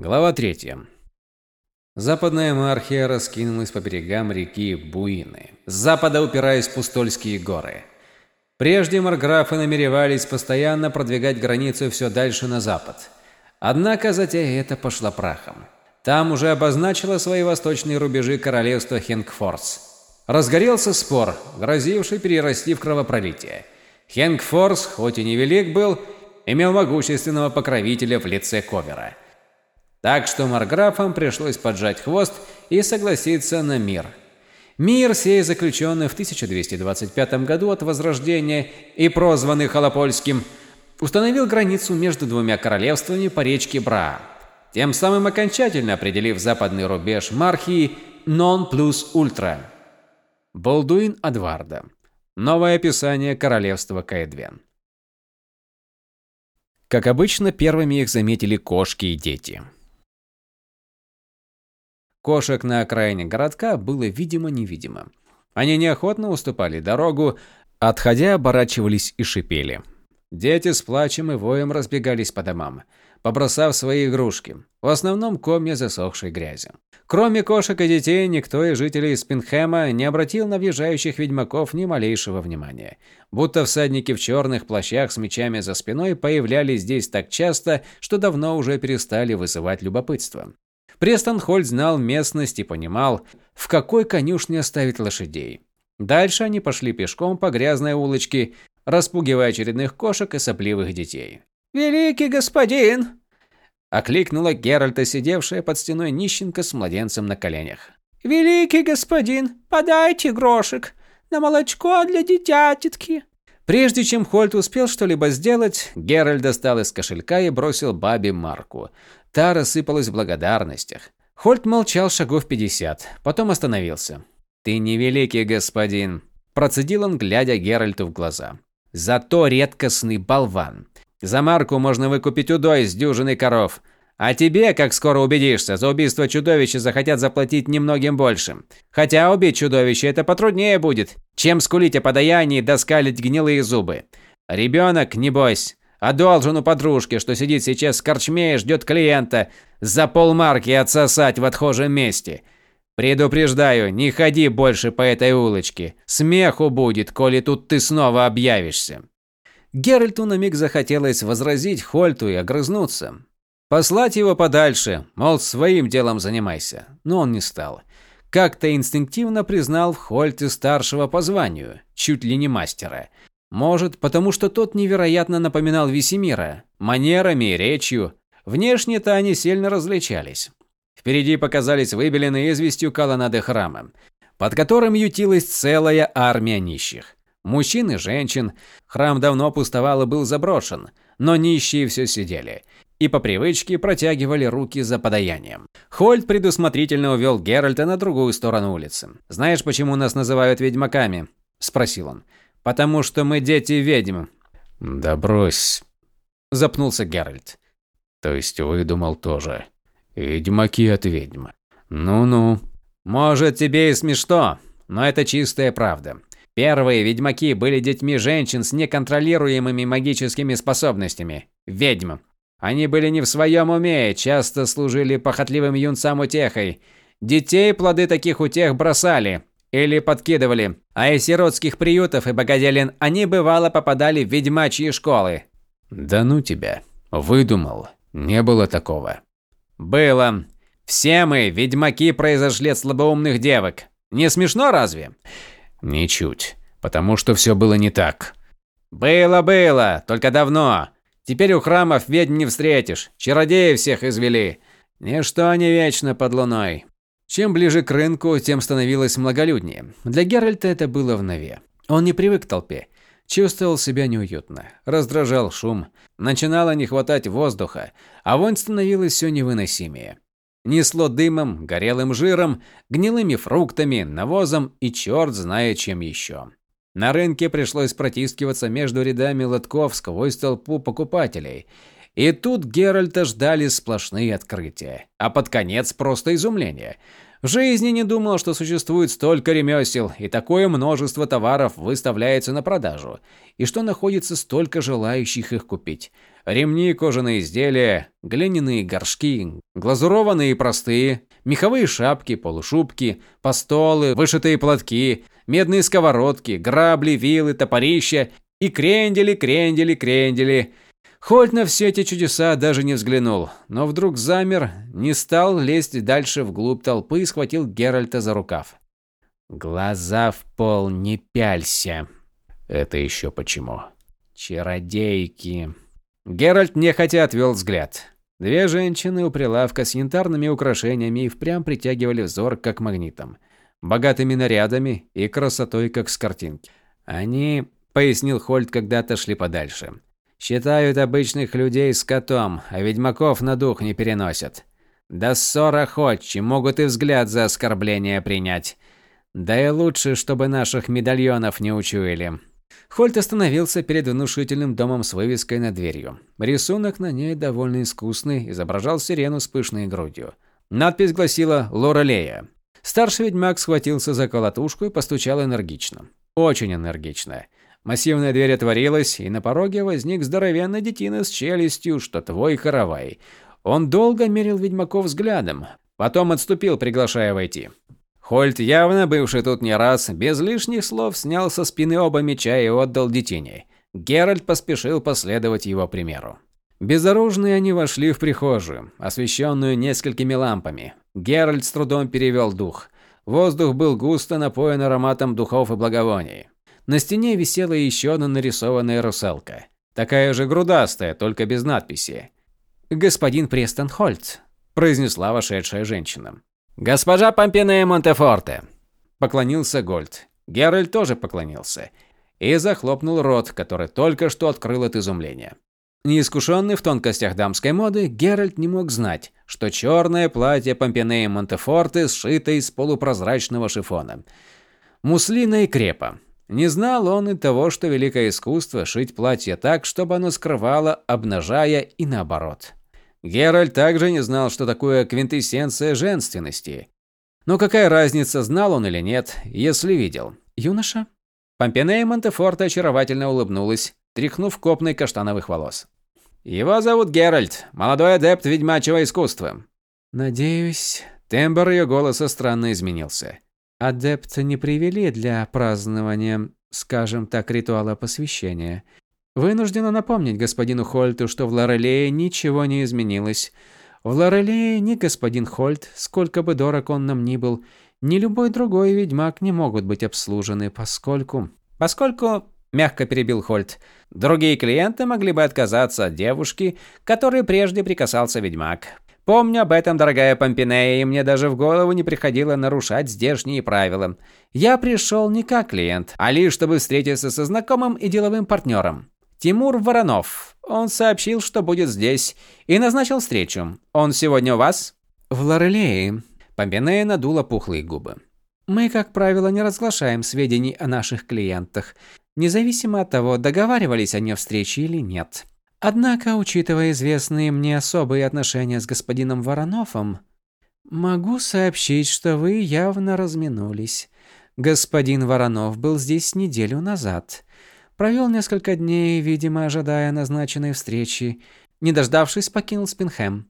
Глава 3. Западная Мархия раскинулась по берегам реки Буины, с запада упираясь в Пустольские горы. Прежде марграфы намеревались постоянно продвигать границу все дальше на запад. Однако затея эта пошла прахом. Там уже обозначила свои восточные рубежи королевство Хенгфорс. Разгорелся спор, грозивший перерасти в кровопролитие. Хенгфорс, хоть и невелик был, имел могущественного покровителя в лице Ковера – так что марграфам пришлось поджать хвост и согласиться на мир. Мир сей, заключенный в 1225 году от Возрождения и прозванный Холопольским, установил границу между двумя королевствами по речке Бра, тем самым окончательно определив западный рубеж Мархии «Non plus ultra». Болдуин Адварда. Новое описание королевства Каэдвен. Как обычно, первыми их заметили кошки и дети. Кошек на окраине городка было видимо-невидимо. Они неохотно уступали дорогу, отходя оборачивались и шипели. Дети с плачем и воем разбегались по домам, побросав свои игрушки, в основном комья засохшей грязи. Кроме кошек и детей, никто из жителей Спинхэма не обратил на въезжающих ведьмаков ни малейшего внимания. Будто всадники в черных плащах с мечами за спиной появлялись здесь так часто, что давно уже перестали вызывать любопытство. Престон Хольт знал местность и понимал, в какой конюшне оставить лошадей. Дальше они пошли пешком по грязной улочке, распугивая очередных кошек и сопливых детей. «Великий господин!» – окликнула Геральта, сидевшая под стеной нищенка с младенцем на коленях. «Великий господин, подайте грошек на молочко для дитятитки!» Прежде чем Хольт успел что-либо сделать, Геральт достал из кошелька и бросил бабе марку. Та рассыпалась в благодарностях. Хольт молчал шагов пятьдесят, потом остановился. «Ты не великий господин», – процедил он, глядя Геральту в глаза. «Зато редкостный болван. За марку можно выкупить удой с дюжины коров. А тебе, как скоро убедишься, за убийство чудовища захотят заплатить немногим больше. Хотя убить чудовище это потруднее будет, чем скулить о подаянии да скалить гнилые зубы. Ребенок, небось, Одолжен у подружки, что сидит сейчас в корчме и ждет клиента, за полмарки отсосать в отхожем месте. Предупреждаю, не ходи больше по этой улочке. Смеху будет, коли тут ты снова объявишься. Геральту на миг захотелось возразить Хольту и огрызнуться. Послать его подальше, мол, своим делом занимайся. Но он не стал. Как-то инстинктивно признал в Хольте старшего по званию, чуть ли не мастера. Может, потому что тот невероятно напоминал Весемира, манерами и речью. Внешне-то они сильно различались. Впереди показались выбеленные известью колоннады храма, под которым ютилась целая армия нищих. Мужчин и женщин. Храм давно пустовал и был заброшен, но нищие все сидели и по привычке протягивали руки за подаянием. Хольд предусмотрительно увел Геральта на другую сторону улицы. «Знаешь, почему нас называют ведьмаками?» – спросил он. Потому что мы дети ведьм. Да брось. Запнулся Геральт. То есть выдумал тоже. Ведьмаки от ведьм. Ну-ну. Может, тебе и смешно, но это чистая правда. Первые ведьмаки были детьми женщин с неконтролируемыми магическими способностями. Ведьм. Они были не в своем уме, часто служили похотливым юнцам утехой. Детей плоды таких утех бросали, или подкидывали. А из сиротских приютов и богоделин они бывало попадали в ведьмачьи школы. Да ну тебя. Выдумал. Не было такого. Было. Все мы, ведьмаки, произошли от слабоумных девок. Не смешно разве? Ничуть. Потому что все было не так. Было-было, только давно. Теперь у храмов ведьм не встретишь. Чародеи всех извели. Ничто не вечно под луной. Чем ближе к рынку, тем становилось многолюднее. Для Геральта это было в нове. Он не привык к толпе. Чувствовал себя неуютно. Раздражал шум. Начинало не хватать воздуха, а вонь становилась все невыносимее. Несло дымом, горелым жиром, гнилыми фруктами, навозом и черт знает чем еще. На рынке пришлось протискиваться между рядами лотков сквозь толпу покупателей. И тут Геральта ждали сплошные открытия, а под конец просто изумление. В жизни не думал, что существует столько ремесел, и такое множество товаров выставляется на продажу, и что находится столько желающих их купить. Ремни, кожаные изделия, глиняные горшки, глазурованные и простые, меховые шапки, полушубки, постолы, вышитые платки, медные сковородки, грабли, вилы, топорища и крендели, крендели, крендели. Хольт на все эти чудеса даже не взглянул, но вдруг замер, не стал лезть дальше вглубь толпы и схватил Геральта за рукав. «Глаза в пол, не пялься!» «Это еще почему?» «Чародейки!» Геральт нехотя отвел взгляд. Две женщины у прилавка с янтарными украшениями и впрямь притягивали взор как магнитом. Богатыми нарядами и красотой, как с картинки. Они, пояснил Хольт, когда отошли подальше, считают обычных людей скотом, а ведьмаков на дух не переносят. Да ссора охотчи, могут и взгляд за оскорбление принять. Да и лучше, чтобы наших медальонов не учуяли. Хольт остановился перед внушительным домом с вывеской над дверью. Рисунок на ней довольно искусный, изображал сирену с пышной грудью. Надпись гласила «Лорелея». Старший ведьмак схватился за колотушку и постучал энергично. Очень энергично. Массивная дверь отворилась, и на пороге возник здоровенный детина с челюстью, что твой каравай. Он долго мерил ведьмаков взглядом, потом отступил, приглашая войти. Хольт, явно бывший тут не раз, без лишних слов снял со спины оба меча и отдал детине. Геральт поспешил последовать его примеру. Безоружные они вошли в прихожую, освещенную несколькими лампами. Геральт с трудом перевел дух. Воздух был густо напоен ароматом духов и благовоний. На стене висела еще одна нарисованная русалка. Такая же грудастая, только без надписи. «Господин Престон Хольт», – произнесла вошедшая женщина. «Госпожа Помпинея Монтефорте!» Поклонился Гольд. Геральт тоже поклонился. И захлопнул рот, который только что открыл от изумления. Неискушенный в тонкостях дамской моды, Геральт не мог знать, что черное платье Помпинеи Монтефорте сшито из полупрозрачного шифона. Муслина и крепа. Не знал он и того, что великое искусство шить платье так, чтобы оно скрывало, обнажая и наоборот. Геральт также не знал, что такое квинтэссенция женственности. Но какая разница, знал он или нет, если видел? Юноша? Помпинея Монтефорте очаровательно улыбнулась, тряхнув копной каштановых волос. «Его зовут Геральт, молодой адепт ведьмачьего искусства». «Надеюсь...» Тембр ее голоса странно изменился. «Адепт не привели для празднования, скажем так, ритуала посвящения. Вынуждена напомнить господину Хольту, что в Лорелее ничего не изменилось. В Лорелее ни господин Хольт, сколько бы дорог он нам ни был, ни любой другой ведьмак не могут быть обслужены, поскольку... Поскольку, мягко перебил Хольт, другие клиенты могли бы отказаться от девушки, которой прежде прикасался ведьмак. Помню об этом, дорогая Помпинея, и мне даже в голову не приходило нарушать здешние правила. Я пришел не как клиент, а лишь чтобы встретиться со знакомым и деловым партнером. Тимур Воронов. Он сообщил, что будет здесь, и назначил встречу. Он сегодня у вас? В Лорелее. Помпинея надула пухлые губы. Мы, как правило, не разглашаем сведений о наших клиентах, независимо от того, договаривались они о встрече или нет. Однако, учитывая известные мне особые отношения с господином Вороновым, могу сообщить, что вы явно разминулись. Господин Воронов был здесь неделю назад. Провел несколько дней, видимо, ожидая назначенной встречи. Не дождавшись, покинул Спинхэм.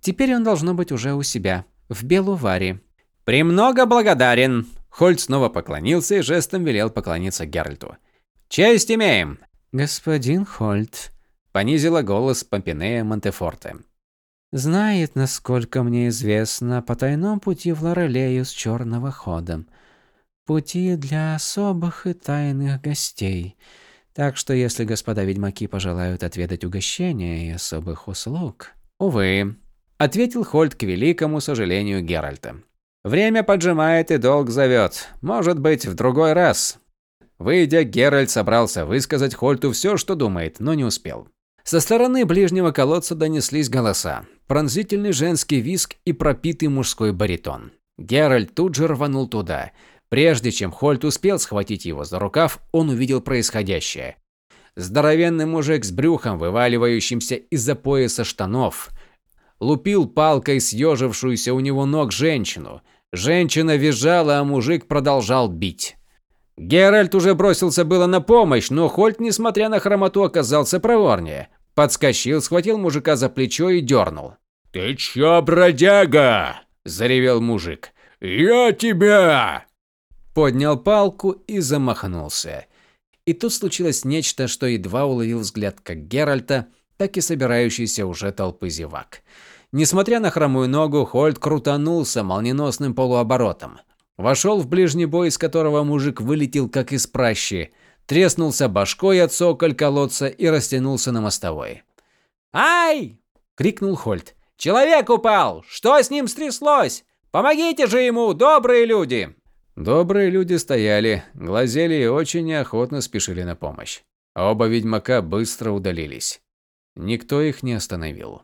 Теперь он должно быть уже у себя, в Белуваре. «Премного благодарен!» Хольт снова поклонился и жестом велел поклониться Геральту. «Честь имеем!» «Господин Хольт», — понизила голос Помпинея Монтефорте. «Знает, насколько мне известно, по тайном пути в Лорелею с черного хода пути для особых и тайных гостей. Так что если господа ведьмаки пожелают отведать угощения и особых услуг... Увы, ответил Хольт к великому сожалению Геральта. Время поджимает и долг зовет. Может быть, в другой раз. Выйдя, Геральт собрался высказать Хольту все, что думает, но не успел. Со стороны ближнего колодца донеслись голоса. Пронзительный женский визг и пропитый мужской баритон. Геральт тут же рванул туда. Прежде чем Хольт успел схватить его за рукав, он увидел происходящее. Здоровенный мужик с брюхом, вываливающимся из-за пояса штанов, лупил палкой съежившуюся у него ног женщину. Женщина визжала, а мужик продолжал бить. Геральт уже бросился было на помощь, но Хольт, несмотря на хромоту, оказался проворнее. Подскочил, схватил мужика за плечо и дернул. «Ты чё, бродяга?» – заревел мужик. «Я тебя!» Поднял палку и замахнулся. И тут случилось нечто, что едва уловил взгляд как Геральта, так и собирающейся уже толпы зевак. Несмотря на хромую ногу, Хольд крутанулся молниеносным полуоборотом. Вошел в ближний бой, из которого мужик вылетел как из пращи, треснулся башкой от цоколь колодца и растянулся на мостовой. «Ай!» – крикнул Хольд. «Человек упал! Что с ним стряслось? Помогите же ему, добрые люди!» Добрые люди стояли, глазели и очень неохотно спешили на помощь. Оба ведьмака быстро удалились. Никто их не остановил.